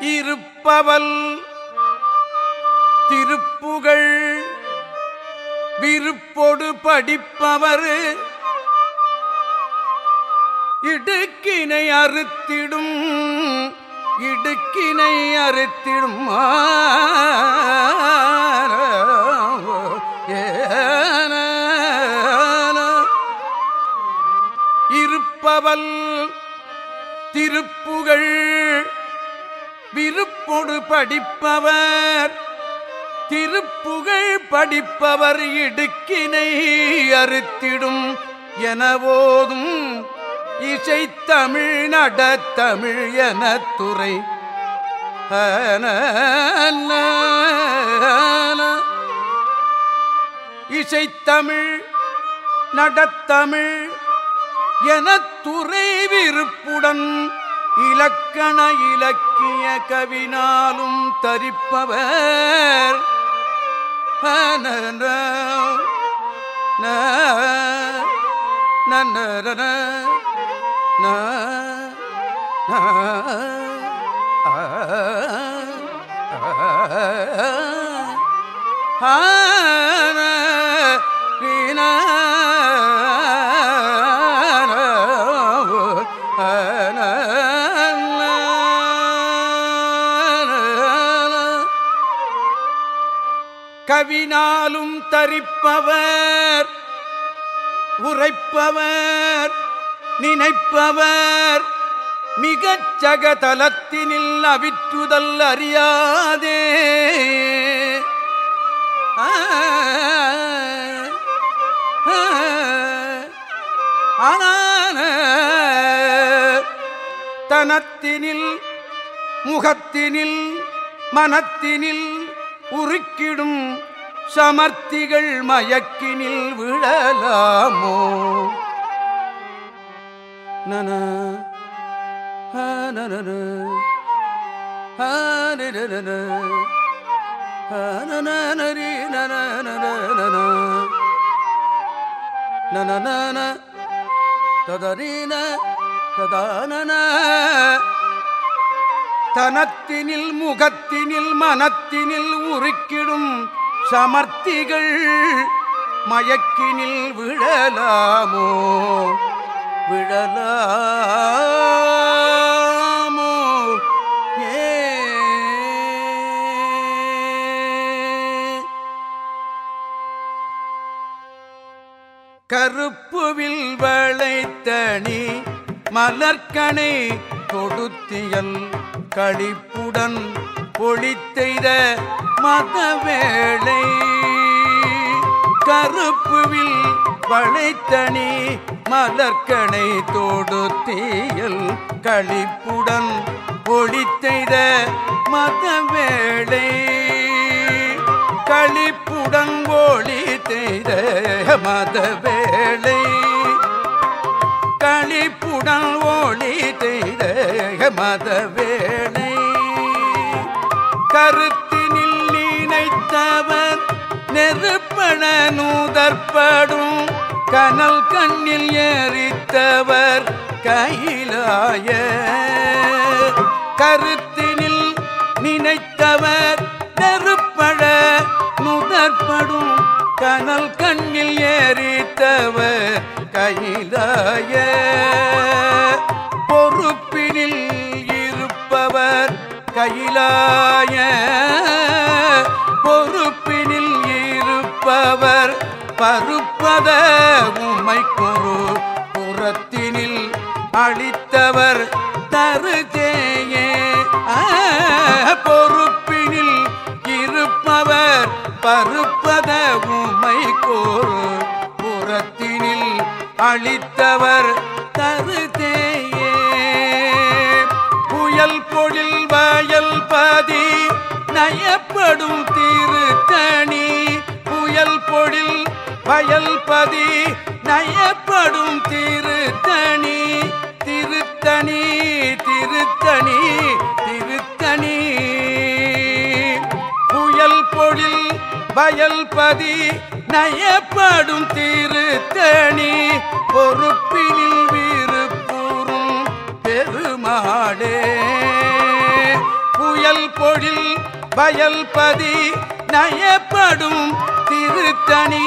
இருப்பவல் திருப்புகள் விருப்பொடு படிப்பவர் இடுக்கினை அறுத்திடும் இடுக்கினை அறுத்திடும் இருப்பவல் திருப்புகள் விருப்பொடு படிப்பவர் திருப்புகழ் படிப்பவர் இடுக்கினை அறுத்திடும் எனவோதும் இசைத்தமிழ் நடத்தமிழ் என துறை. இசைத்தமிழ் நடத்தமிழ் என துறை விருப்புடன் இலக்கண இலக்கிய கவினாலும் தரிப்பவர் ஆ கவினாலும் தரிப்பவர் உரைப்பவர் நினைப்பவர். மிகச் சகதலத்தினில் அவிற்றுதல் அறியாதே. ஆனான தனத்தினில் முகத்தினில் மனத்தினில் உருக்கிடும் சமர்த்திகள் மயக்கினில் விழலாமோ நன நன ததரீன ததானன தனத்தினில் முகத்தினில் மனத்தினில் உருக்கிடும் சமர்த்திகள் மயக்கினில் விழலாமோ? விழலாமோ? ஏ? கருப்புவில் வளைத்தணி மலர்கனை தொடுத்தியல் களிப்புடன் பொழித்தெய்த மதவேளை. கருப்புவில் பழைத்தனி மலர்கனை தொடுத்தியல். களிப்புடன் பொழித்தெய்த மதவேளை. களிப்புடன் ஒளி தெய்த மதவேளை. களிப்புடன் ஒளி மதவேணை. கருத்தினில் நினைத்தவர் நெருப்பண நூதற்படும் கனல் கண்ணில் எரித்தவர் கையிலாய. கருத்தினில் நினைத்தவர் நெருப்பட நுதற்படும். கனல் கண்ணில் எரித்தவர் கையிலாய. பொறுப்பு ஊரில் இருப்பவர் கையிலாய பொறுப்பினில் இருப்பவர் பருப்பத உமை குரு புறத்தினில் அளித்தவர் தருதேயே பொறுப்பினில் இருப்பவர் பருப்பத உமை கோரு புறத்தினில் அளித்தவர் நயப்படும் திருத்தணி புயல் பொழில் வயல் பதி நயப்படும் திருத்தணி திருத்தணி திருத்தணி திருத்தணி. புயல் பொழில் வயல் பதி நயப்படும் திருத்தணி பொறுப்பினில் விருப்பூரும் பெருமாடே புயல் பொழில் வயல்பதி நயப்படும் திருத்தணி